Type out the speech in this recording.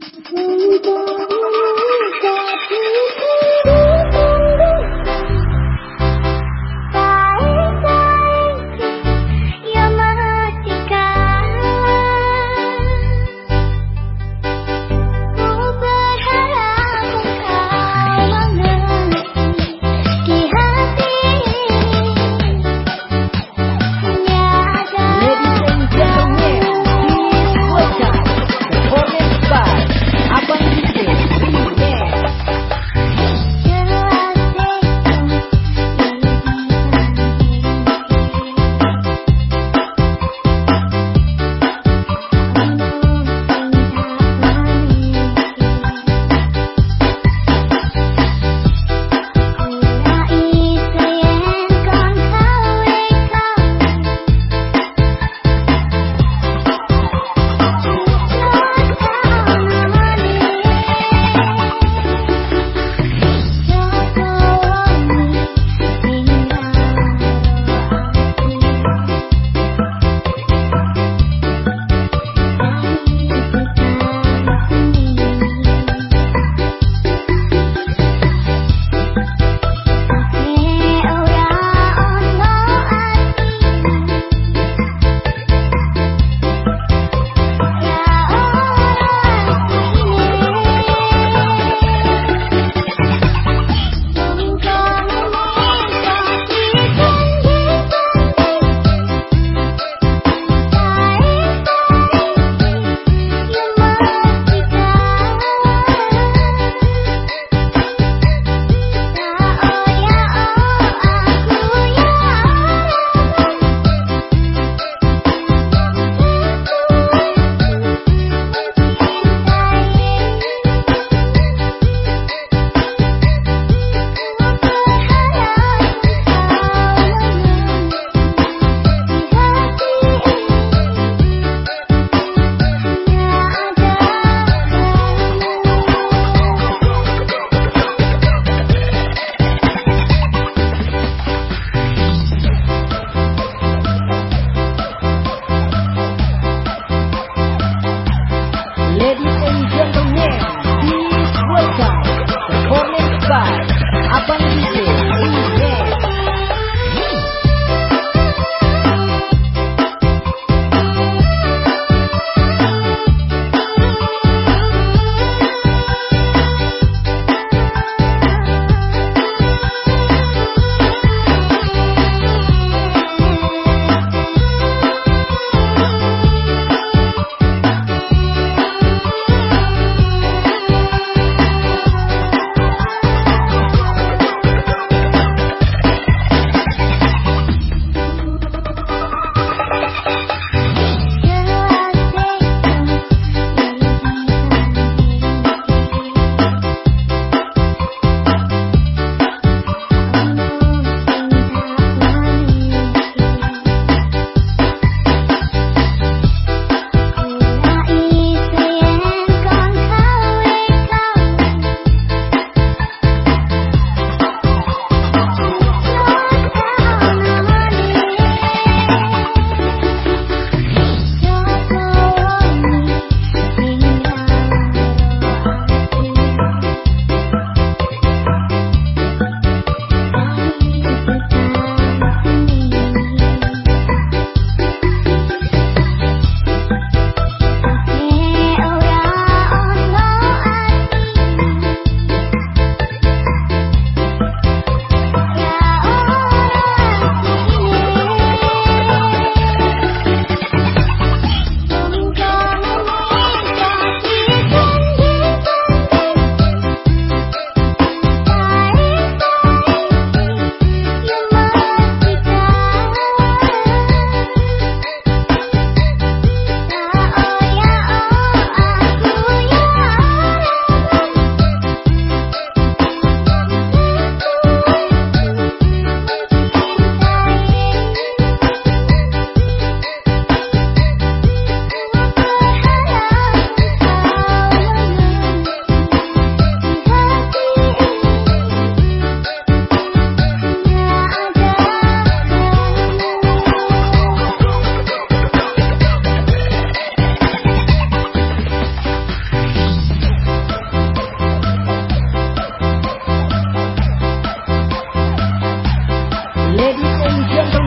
有一个 Diciendo